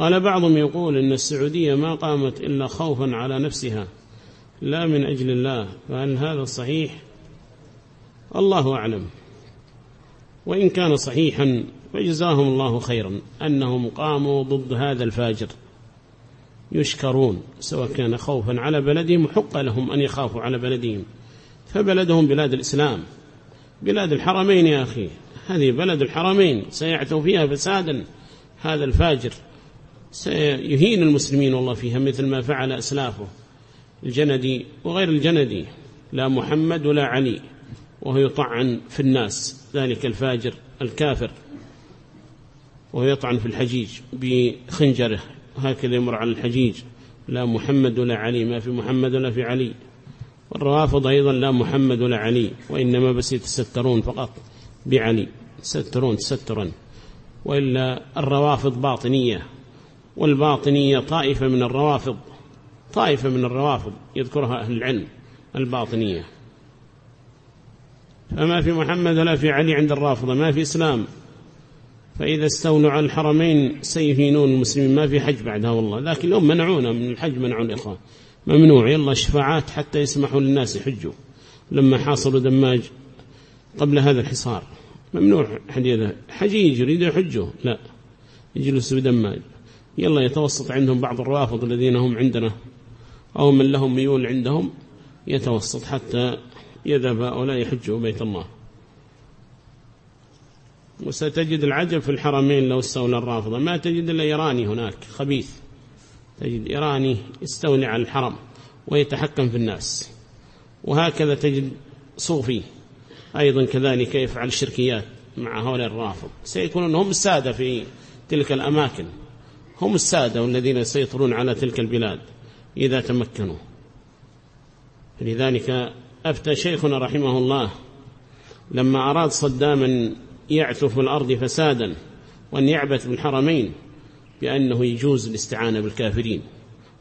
قال بعضهم يقول إن السعودية ما قامت إلا خوفا على نفسها لا من أجل الله فهل هذا صحيح؟ الله أعلم. وإن كان صحيحا فجزاهم الله خيرا أنهم قاموا ضد هذا الفاجر. يشكرون سواء كان خوفا على بلدهم حق لهم أن يخافوا على بلدهم. فبلدهم بلاد الإسلام بلاد الحرمين يا أخي. هذه بلد الحرمين سيعتوا فيها فسادا. هذا الفاجر سيهين المسلمين والله فيها مثل ما فعل أسلافه الجندي وغير الجندي لا محمد ولا علي وهو يطعن في الناس ذلك الفاجر الكافر وهو يطعن في الحجيج بخنجره هكذا يمر على الحجيج لا محمد ولا علي ما في محمد ولا في علي والروافض أيضا لا محمد ولا علي وإنما بس يتسترون فقط بعلي يسترون تسترا وإلا الروافض باطنية. والباطنية طائفة من الروافض. طائفة من الروافض يذكرها أهل العلم الباطنية. فما في محمد ولا في علي عند الرافضة ما في إسلام. فإذا استولوا على الحرمين سيهينون المسلمين. ما في حج بعدها والله. لكن اليوم منعونا من الحج منعون الإخوان ممنوع. يلا شفاعات حتى يسمحوا للناس يحجوا. لما حاصلوا دماج قبل هذا الحصار. ممنوع حديثة حجيج يريد يحجوا لا. يجلسوا بدماج. يلا يتوسط عندهم بعض الروافض الذين هم عندنا أو من لهم ميول عندهم يتوسط حتى يذهب هؤلاء يحجوا بيت الله. وستجد العجب في الحرمين لو استولى الرافضة. ما تجد إلا إيراني هناك خبيث. تجد إيراني يستولي على الحرم ويتحكم في الناس. وهكذا تجد صوفي أيضا كذلك يفعل الشركيات مع هؤلاء الرافض. سيكونون هم السادة في تلك الأماكن. هم السادة والذين يسيطرون على تلك البلاد إذا تمكنوا. لذلك أفتى شيخنا رحمه الله لما أراد صدام أن يعثو في الأرض فسادا وأن يعبث بالحرمين بأنه يجوز الاستعانة بالكافرين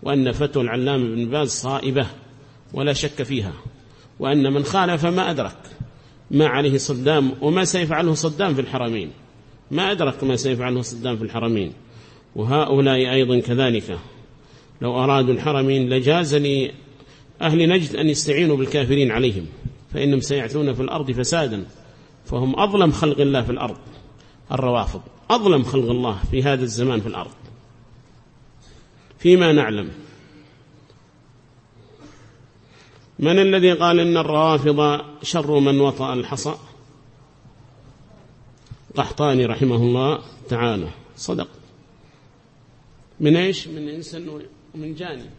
وأن فتوى العلام بن باز صائبة ولا شك فيها وأن من خالف ما أدرك ما عليه صدام وما سيفعله صدام في الحرمين. ما أدرك ما سيفعله صدام في الحرمين. وهؤلاء أيضا كذلك. لو أرادوا الحرمين لجاز لأهل نجد أن يستعينوا بالكافرين عليهم فإنهم سيعثون في الأرض فسادا فهم أظلم خلق الله في الأرض الروافض أظلم خلق الله في هذا الزمان في الأرض. فيما نعلم من الذي قال إن الروافض شر من وطأ الحصى؟ قحطاني رحمه الله تعالى. صدق. من إيش؟ من إنسان ومن جاني.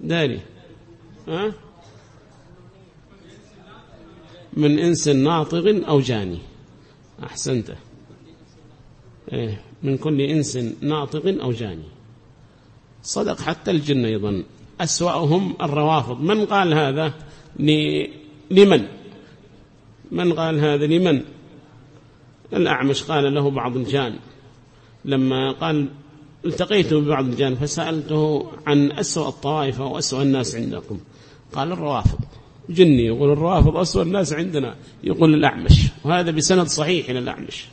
داري. ها؟ من إنس ناطق أو جاني. أحسنت. إيه من كل إنس ناطق أو جاني. صدق حتى الجن أيضا. أسوأهم الروافض. من قال هذا؟ لمن؟ من قال هذا؟ لمن؟ الأعمش قال له بعض الجان. لما قال التقيت ببعض الجان فسألته عن أسوأ الطوائف وأسوأ الناس عندكم. قال الروافض. جني يقول الروافض أسوأ الناس عندنا. يقول الأعمش. وهذا بسند صحيح إلى الأعمش.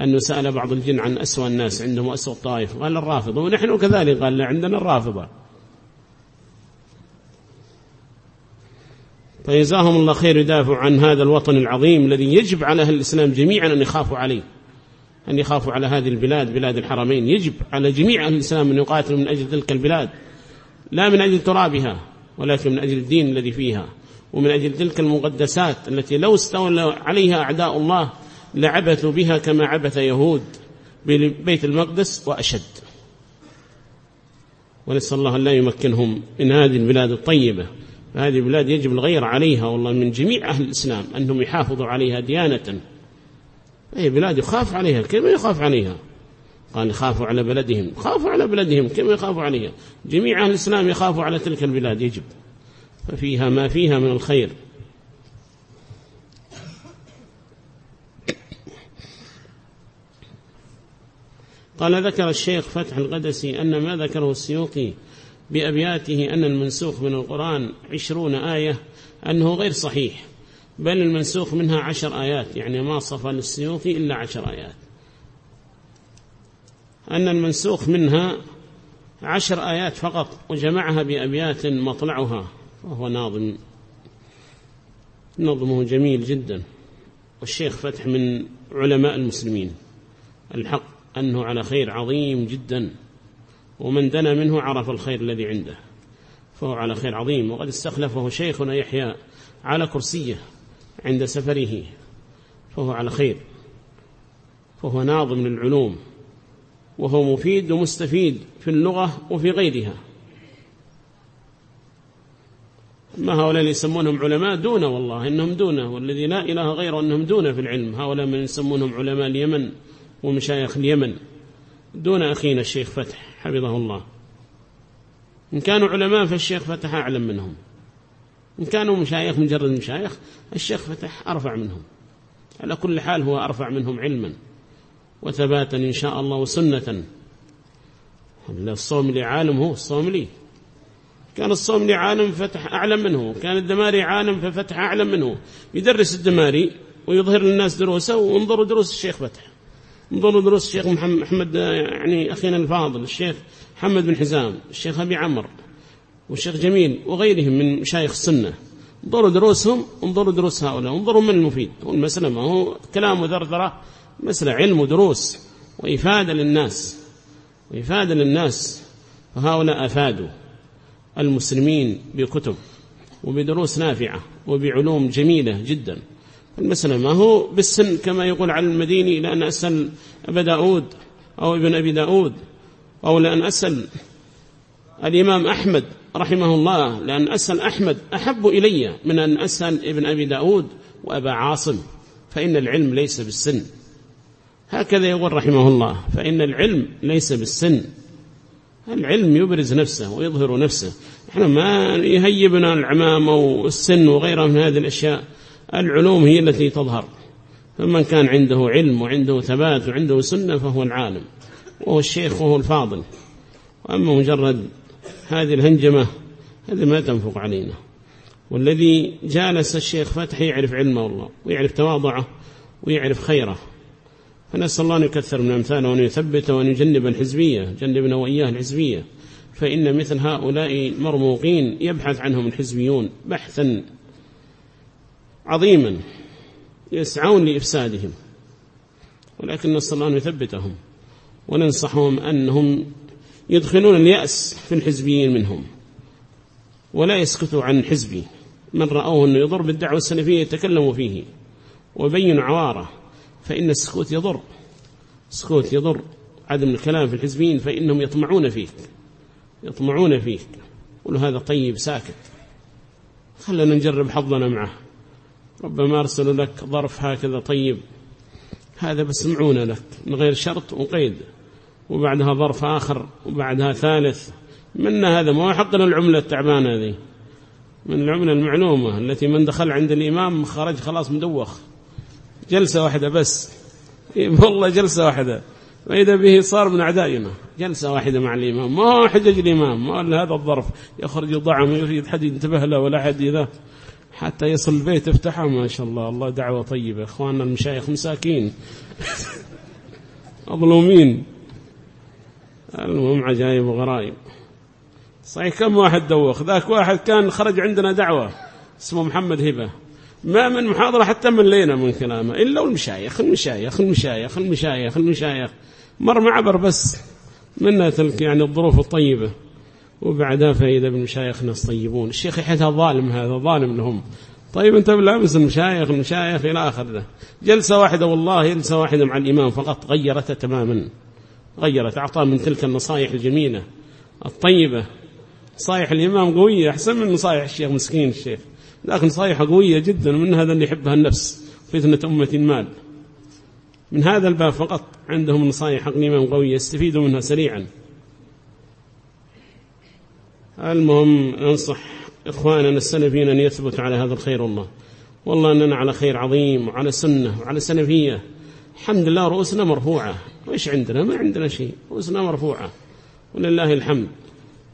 أنه سأل بعض الجن عن أسوأ الناس عندهم أسوأ الطائف قال الرافضة ونحن كذلك. قال عندنا الرافضة. فيزاهم الله خير يدافع عن هذا الوطن العظيم الذي يجب على أهل الإسلام جميعا أن يخافوا عليه. أن يخافوا على هذه البلاد بلاد الحرمين. يجب على جميع أهل الإسلام أن يقاتلوا من أجل تلك البلاد. لا من أجل ترابها ولكن من أجل الدين الذي فيها. ومن أجل تلك المقدسات التي لو استولى عليها أعداء الله لعبثوا بها كما عبث يهود ببيت المقدس وأشد. ونسأل الله أن لا يمكنهم من هذه البلاد الطيبة. فهذه البلاد يجب الغير عليها والله من جميع أهل الإسلام أنهم يحافظوا عليها ديانة. أي بلاد يخاف عليها. كيف يخاف عليها؟ قال يخافوا على بلدهم. خافوا على بلدهم. كيف يخافوا عليها؟ جميع أهل الإسلام يخافوا على تلك البلاد يجب. ففيها ما فيها من الخير. قال ذكر الشيخ فتح القدسي أن ما ذكره السيوطي بأبياته أن المنسوخ من القرآن عشرون آية أنه غير صحيح. بل المنسوخ منها عشر آيات يعني ما صفى للسيوطي إلا عشر آيات. أن المنسوخ منها عشر آيات فقط وجمعها بأبيات مطلعها وهو ناظم نظمه جميل جدا. والشيخ فتح من علماء المسلمين الحق أنه على خير عظيم جدا ومن دنا منه عرف الخير الذي عنده فهو على خير عظيم. وقد استخلفه شيخنا يحيى على كرسيه. عند سفره فهو على خير. فهو ناظم للعلوم وهو مفيد ومستفيد في اللغة وفي غيرها. ما هؤلاء اللي يسمونهم علماء دون والله إنهم دونه والذي لا إله غيره أنهم دونه في العلم. هؤلاء من يسمونهم علماء اليمن ومشايخ اليمن. دون أخينا الشيخ فتح حفظه الله. إن كانوا علماء فالشيخ فتح أعلم منهم. إن كانوا مشايخ مجرد مشايخ الشيخ فتح أرفع منهم. على كل حال هو أرفع منهم علما وثباتا إن شاء الله وسنة. الصوم لي عالم هو الصوم لي. كان الصوم لي عالم فتح أعلم منه كان الدماري عالم ففتح أعلم منه. يدرس الدماري ويظهر للناس دروسه وانظروا دروس الشيخ فتح. انظروا دروس الشيخ محمد يعني أخينا الفاضل الشيخ محمد بن حزام الشيخ أبي عمر والشيخ جميل وغيرهم من مشايخ السنة. انظروا دروسهم انظروا دروس هؤلاء انظروا من المفيد. والمسألة ما هو كلام وذرذرة مسألة علم ودروس وإفادة للناس. وإفادة للناس. فهؤلاء أفادوا المسلمين بكتب وبدروس نافعة وبعلوم جميلة جدا. المسألة ما هو بالسن كما يقول على المديني لأن أسأل أبا داود أو ابن أبي داود أو لأن أسأل الإمام أحمد رحمه الله لأن أسأل أحمد أحب إلي من أن أسأل ابن أبي داود وأبا عاصم فإن العلم ليس بالسن. هكذا يقول رحمه الله فإن العلم ليس بالسن. العلم يبرز نفسه ويظهر نفسه. إحنا ما يهيبنا العمامة والسن وغيرها من هذه الأشياء. العلوم هي التي تظهر. فمن كان عنده علم وعنده ثبات وعنده سنة فهو العالم وهو الشيخ وهو الفاضل. وأما مجرد هذه الهنجمة هذه ما تنفق علينا. والذي جالس الشيخ فتح يعرف علمه الله ويعرف تواضعه ويعرف خيره. فنسأل الله أن يكثر من أمثاله وأن يثبت وأن يجنب الحزبية جنبنا وإياه الحزبية. فإن مثل هؤلاء مرموقين يبحث عنهم الحزبيون بحثا عظيما يسعون لإفسادهم. ولكن نسأل الله أن يثبتهم وننصحهم أنهم يدخلون اليأس في الحزبيين منهم. ولا يسكتوا عن حزبي. من رأوه أنه يضر بالدعوة السلفية يتكلموا فيه. ويبينوا عوارة فإن السكوت يضر. السكوت يضر. عدم الكلام في الحزبين فإنهم يطمعون فيك. يطمعون فيك. قولوا هذا طيب ساكت. خلنا نجرب حظنا معه. ربما أرسلوا لك ظرف هكذا طيب. هذا بسمعون لك من غير شرط وقيد. وبعدها ظرف آخر وبعدها ثالث. من هذا؟ ما حقنا العملة التعبانة هذه. من العملة المعلومة التي من دخل عند الإمام خرج خلاص مدوخ. جلسة واحدة بس. والله جلسة واحدة. وإذا به صار من أعدائنا. جلسة واحدة مع الإمام. ما هو حجج الإمام؟ ما هو هذا الظرف. يخرج ضعم يريد حد ينتبه له ولا حد إذا حتى يصل البيت افتحه. ما شاء الله. الله دعوة طيبة. إخواننا المشايخ مساكين. مظلومين. المهم عجائب وغرائب. صحيح كم واحد دوخ؟ ذاك واحد كان خرج عندنا دعوة اسمه محمد هبة. ما من محاضرة حتى من لينا من كلامه إلا المشايخ المشايخ المشايخ المشايخ المشايخ. مر معبر بس منها تلك يعني الظروف الطيبة. وبعدها فإذا بالمشايخ ناس طيبون الشيخ يحيثها ظالم هذا ظالم لهم. طيب أنت بلابس المشايخ المشايخ إلى آخر جلسة واحدة والله جلسة واحدة مع الإمام فقط غيرته تماما. غيرت أعطاه من تلك النصائح الجميلة الطيبة. نصائح الإمام قوية أحسن من نصائح الشيخ مسكين الشيخ. لكن نصائح قوية جدا ومن هذا اللي يحبها النفس فتنة أمة المال. من هذا الباب فقط عندهم نصائح حق الإمام قوية يستفيدوا منها سريعا. المهم ننصح إخواننا السلفيين أن يثبتوا على هذا الخير والله. والله أننا على خير عظيم وعلى سنة وعلى سلفية. الحمد لله رؤوسنا مرفوعة. وإيش عندنا؟ ما عندنا شيء. رؤوسنا مرفوعة. ولله الحمد.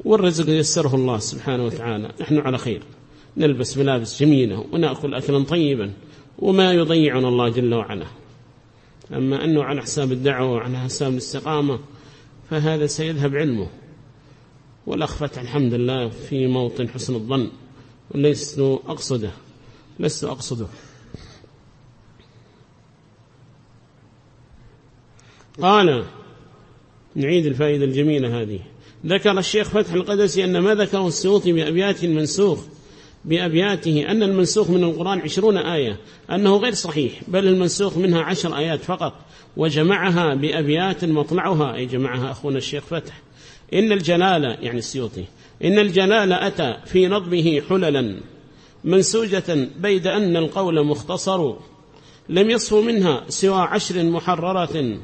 والرزق يسره الله سبحانه وتعالى. نحن على خير. نلبس ملابس جميلة ونأكل أكلا طيبا. وما يضيعنا الله جل وعلا. أما أنه على حساب الدعوة وعلى حساب الاستقامة فهذا سيذهب علمه. والأخ فتح الحمد لله في موطن حسن الظن. ولست أقصده. لست أقصده. قال نعيد الفائدة الجميلة هذه. ذكر الشيخ فتح القدسي أن ما ذكره السيوطي بأبيات المنسوخ بأبياته أن المنسوخ من القرآن عشرون آية أنه غير صحيح بل المنسوخ منها عشر آيات فقط وجمعها بأبيات مطلعها أي جمعها أخونا الشيخ فتح. إن الجلال يعني السيوطي إن الجلال أتى في نظمه حللا منسوجة بيد أن القول مختصر لم يصف منها سوى عشر محررة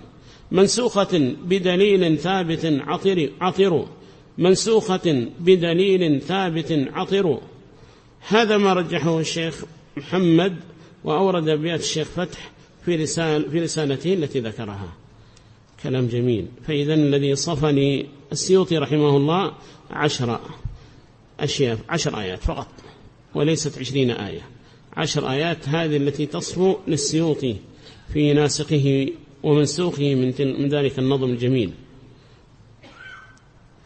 منسوخة بدليل ثابت عطر, عطر. منسوخة بدليل ثابت عطر. هذا ما رجحه الشيخ محمد وأورد أبيات الشيخ فتح في, رسال في رسالته التي ذكرها. كلام جميل. فإذا الذي صفني السيوطي رحمه الله عشر أشياء عشر آيات فقط وليست عشرين آية. عشر آيات هذه التي تصفو للسيوطي في ناسقه ومنسوخه من, من ذلك النظم الجميل.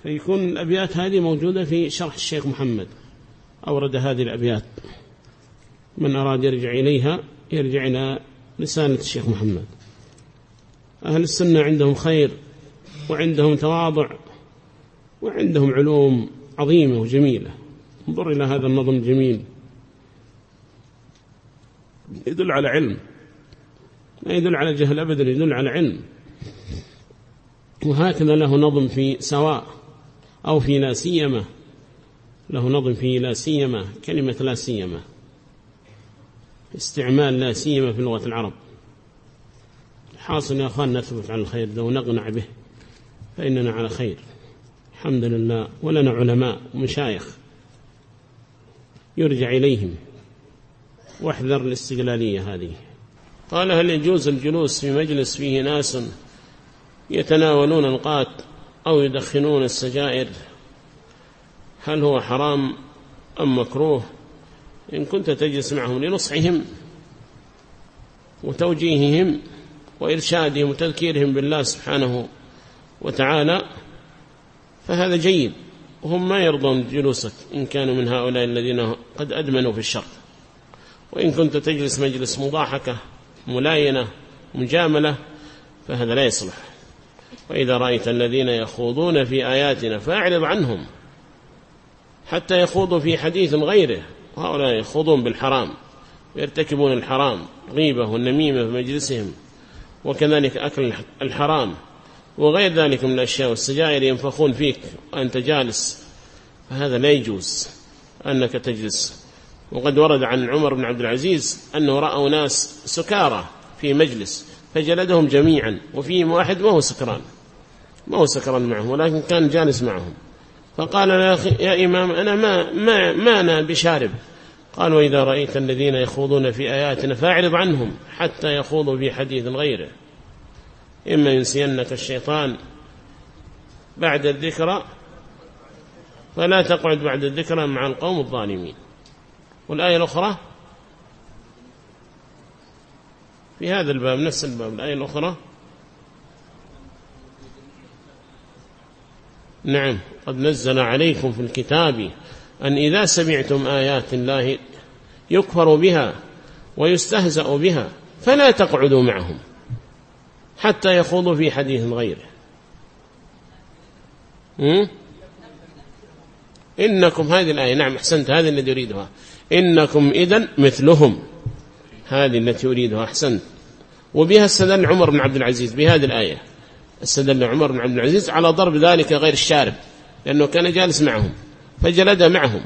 فيكون الأبيات هذه موجودة في شرح الشيخ محمد. أورد هذه الأبيات. من أراد يرجع إليها يرجع إلى رسالة الشيخ محمد. أهل السنة عندهم خير وعندهم تواضع وعندهم علوم عظيمة وجميلة. انظر إلى هذا النظم الجميل. يدل على علم. لا يدل على جهل أبدا يدل على علم. وهكذا له نظم في سواء أو في لا سيما. له نظم في لا سيما كلمة لا سيما. استعمال لا سيما في لغة العرب. حاصل يا أخوان نثبت على الخير. ذو نقنع به فإننا على خير. الحمد لله ولنا علماء ومشايخ. يرجع إليهم. واحذر الاستقلالية هذه. قال هل يجوز الجلوس في مجلس فيه ناس يتناولون القات أو يدخنون السجائر؟ هل هو حرام أم مكروه؟ إن كنت تجلس معهم لنصحهم وتوجيههم وإرشادهم وتذكيرهم بالله سبحانه وتعالى فهذا جيد. وهم ما يرضون جلوسك إن كانوا من هؤلاء الذين قد أدمنوا في الشر وإن كنت تجلس مجلس مضاحكة ملاينة مجاملة فهذا لا يصلح. وإذا رأيت الذين يخوضون في آياتنا فأعرض عنهم حتى يخوضوا في حديث غيره. وهؤلاء يخوضون بالحرام ويرتكبون الحرام غيبة والنميمة في مجلسهم وكذلك أكل الحرام. وغير ذلك من الأشياء والسجائر ينفخون فيك وأنت جالس. فهذا لا يجوز أنك تجلس وقد ورد عن عمر بن عبد العزيز أنه رأوا ناس سكارى في مجلس فجلدهم جميعا وفيهم واحد ما هو سكران ما هو سكران معهم ولكن كان جالس معهم. فقال يا, أخي يا إمام أنا ما, ما, ما أنا بشارب. قال وإذا رأيت الذين يخوضون في آياتنا فأعرض عنهم حتى يخوضوا في حديث غيره. إما ينسينك الشيطان بعد الذكرى فلا تقعد بعد الذكرى مع القوم الظالمين. والآية الأخرى في هذا الباب نفس الباب. الآية الأخرى نعم قد نزل عليكم في الكتاب أن إذا سمعتم آيات الله يكفر بها ويستهزأ بها فلا تقعدوا معهم حتى يخوضوا في حديث غيره. إنكم هذه الآية نعم أحسنت هذه الذي يريدها إنكم إذن مثلهم. هذه التي أريدها أحسنت وبها استدل عمر بن عبد العزيز بهذه الآية. استدل عمر بن عبد العزيز على ضرب ذلك غير الشارب لأنه كان جالس معهم فجلد معهم.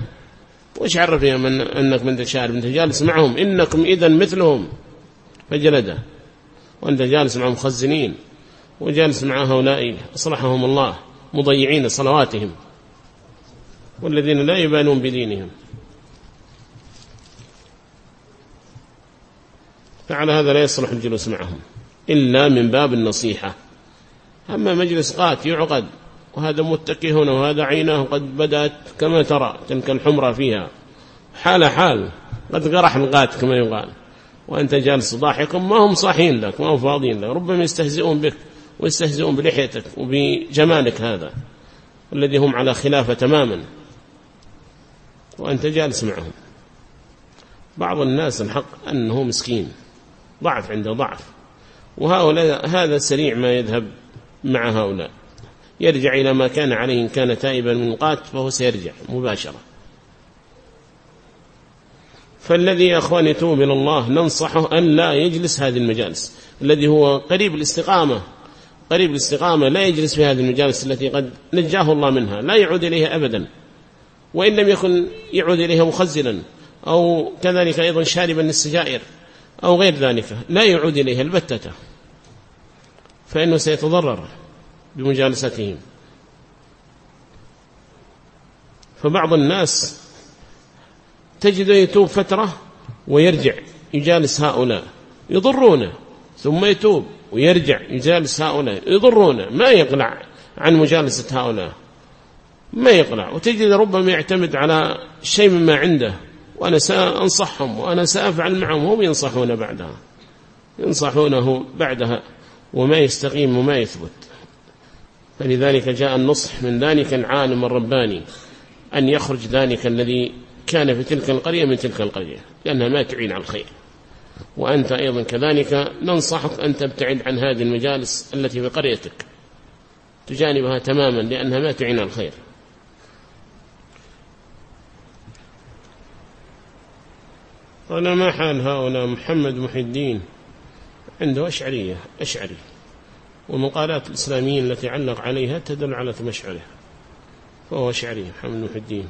وش عرفني من أنك من الشارب أنت جالس معهم. إنكم إذا مثلهم. فجلده وأنت جالس مع مخزنين. وجالس مع هؤلاء أصلحهم الله مضيعين صلواتهم. والذين لا يبالون بدينهم. فعلى هذا لا يصلح الجلوس معهم. إلا من باب النصيحة. أما مجلس قات يعقد وهذا متكي هنا وهذا عيناه قد بدأت كما ترى تلك الحمرة فيها. حال حال قد قرح القات كما يقال. وأنت جالس ضاحكم ما هم صاحين لك ما هم فاضيين لك. ربما يستهزئون بك ويستهزئون بلحيتك وبجمالك هذا الذي هم على خلافة تماما. وأنت جالس معهم. بعض الناس الحق أنه مسكين. ضعف عنده ضعف. وهؤلاء هذا سريع ما يذهب مع هؤلاء. يرجع إلى ما كان عليه إن كان تائبا من قات فهو سيرجع مباشرة. فالذي يا أخوان يتوب إلى الله ننصحه أن لا يجلس هذه المجالس. الذي هو قريب الاستقامة قريب الاستقامة لا يجلس في هذه المجالس التي قد نجاه الله منها لا يعود إليها أبدا. وإن لم يكن يعود إليها مخزلا أو كذلك أيضا شاربا للسجائر. أو غير ذلك لا يعود إليها البتة فإنه سيتضرر بمجالستهم. فبعض الناس تجد يتوب فترة ويرجع يجالس هؤلاء يضرونه ثم يتوب ويرجع يجالس هؤلاء يضرونه ما يقلع عن مجالسة هؤلاء ما يقلع. وتجد ربما يعتمد على شيء مما عنده. وأنا سأنصحهم وأنا سأفعل معهم هم ينصحون بعدها. ينصحونه بعدها وما يستقيم وما يثبت. فلذلك جاء النصح من ذلك العالم الرباني أن يخرج ذلك الذي كان في تلك القرية من تلك القرية لأنها ما تعين على الخير. وأنت أيضا كذلك ننصحك أن تبتعد عن هذه المجالس التي في قريتك تجانبها تماما لأنها ما تعين على الخير. قال ما حال هؤلاء محمد محي الدين. عنده أشعرية أشعري. والمقالات الإسلاميين التي علق عليها تدل على تمشعره فهو أشعري محمد محي الدين.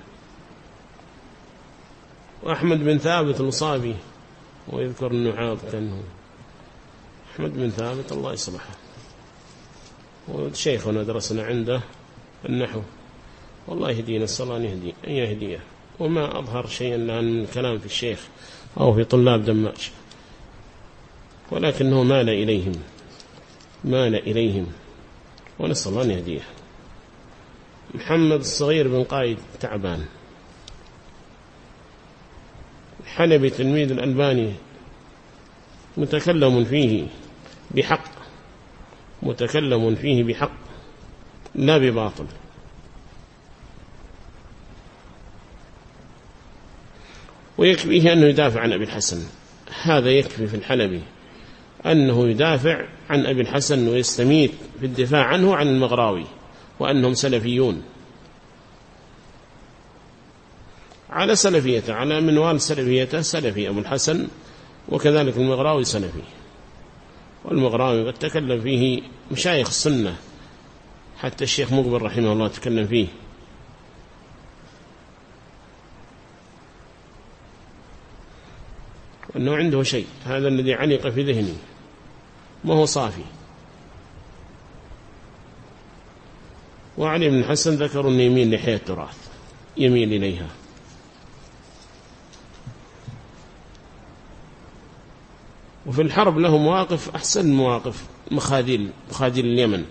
وأحمد بن ثابت المصابي ويذكر النعاض كأنه أحمد بن ثابت الله يصلحه. وشيخنا درسنا عنده النحو. والله يهدينا الصلاة أن يهديه. وما أظهر شيئا من الكلام في الشيخ أو في طلاب دماج ولكنه مال إليهم. مال إليهم. ونسأل الله أن يهديه. محمد الصغير بن قايد تعبان. حلبي تلميذ الألباني. متكلم فيه بحق. متكلم فيه بحق. لا بباطل. ويكفيه أنه يدافع عن أبي الحسن. هذا يكفي في الحلبي أنه يدافع عن أبي الحسن ويستميت في الدفاع عنه عن المغراوي وأنهم سلفيون. على سلفيته على منوال سلفيته سلفي أبو الحسن وكذلك المغراوي سلفي. والمغراوي قد تكلم فيه مشايخ السنة حتى الشيخ مقبل رحمه الله تكلم فيه. وأنه عنده شيء. هذا الذي علق في ذهني. ما هو صافي. وعلي بن الحسن ذكر أنه يميل لحياة التراث. يميل إليها. وفي الحرب له مواقف أحسن مواقف. مخاذيل مخاذيل اليمن.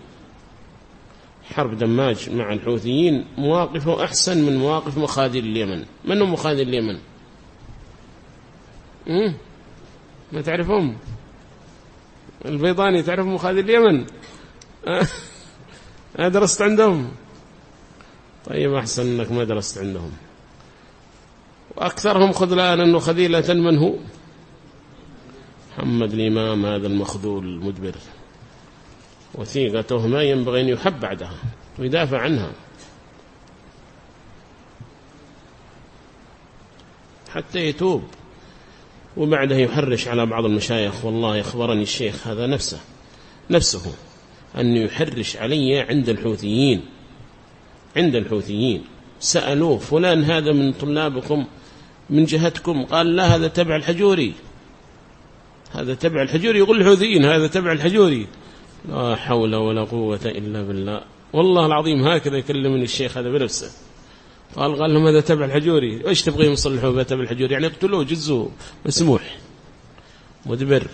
حرب دماج مع الحوثيين. مواقفه أحسن من مواقف مخاذيل اليمن. من هم مخاذيل اليمن؟ مم؟ ما تعرفهم. البيضاني تعرف مخاذيل اليمن؟ أه؟ درست عندهم. طيب أحسن أنك ما درست عندهم. وأكثرهم خذلان أنه خذيلة من هو؟ محمد الإمام هذا المخذول المدبر. وثيقته ما ينبغي أن يحب بعدها ويدافع عنها. حتى يتوب. وبعدها يحرش على بعض المشايخ والله أخبرني الشيخ هذا نفسه نفسه أن يحرش علي عند الحوثيين عند الحوثيين. سألوه فلان هذا من طلابكم من جهتكم؟ قال لا هذا تبع الحجوري. هذا تبع الحجوري؟ يقول الحوثيين هذا تبع الحجوري. لا حول ولا قوة إلا بالله. والله العظيم هكذا يكلمني الشيخ هذا بنفسه. قال قال لهم هذا تبع الحجوري. إيش تبغيهم يصلحوا به تبع الحجوري. يعني اقتلوه جزوه مسموح. مدبر.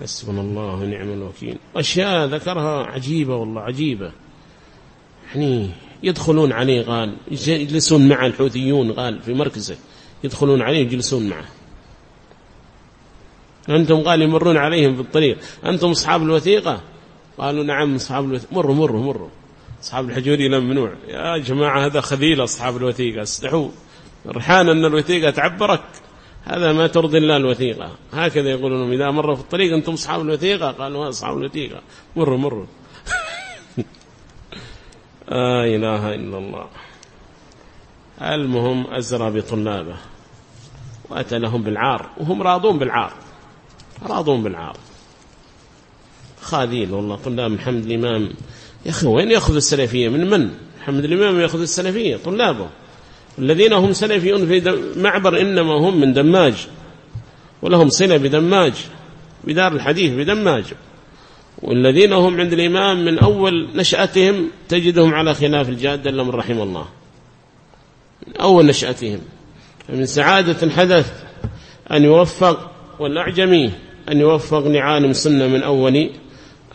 حسبنا الله ونعم الوكيل. أشياء ذكرها عجيبة والله عجيبة. يعني يدخلون عليه قال يجلسون مع الحوثيون قال في مركزه. يدخلون عليه يجلسون معه. أنتم قال يمرون عليهم بالطريق أنتم أصحاب الوثيقة؟ قالوا نعم أصحاب الوثيقة مروا مروا مروا. أصحاب الحجوري ممنوع يا جماعة هذا خذيل أصحاب الوثيقة استحوا رحان أن الوثيقة تعبرك. هذا ما ترضي الله الوثيقة. هكذا يقولون إذا مروا في الطريق أنتم أصحاب الوثيقة. قالوا أصحاب الوثيقة. مروا مروا. آه إله إلا الله. المهم أزرى بطلابه. وأتى لهم بالعار. وهم راضون بالعار. راضون بالعار. خاذين والله طلاب محمد الإمام. يا أخي وين يأخذ السلفية؟ من من؟ محمد الإمام يأخذ السلفية طلابه. الذين هم سلفيون في معبر إنما هم من دماج ولهم صلة بدماج بدار الحديث بدماج. والذين هم عند الإمام من أول نشأتهم تجدهم على خلاف الجادة إلا من رحم الله. من أول نشأتهم. من سعادة الحدث أن يوفق والأعجمي أن يوفق لعالم سنة من أول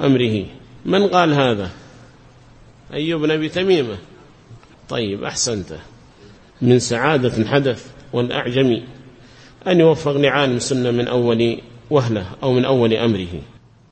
أمره. من قال هذا؟ أيوب نبي تميمة. طيب أحسنت. من سعادة الحدث والأعجمي. أن يوفق لعالم سنة من أول وهلة أو من أول أمره.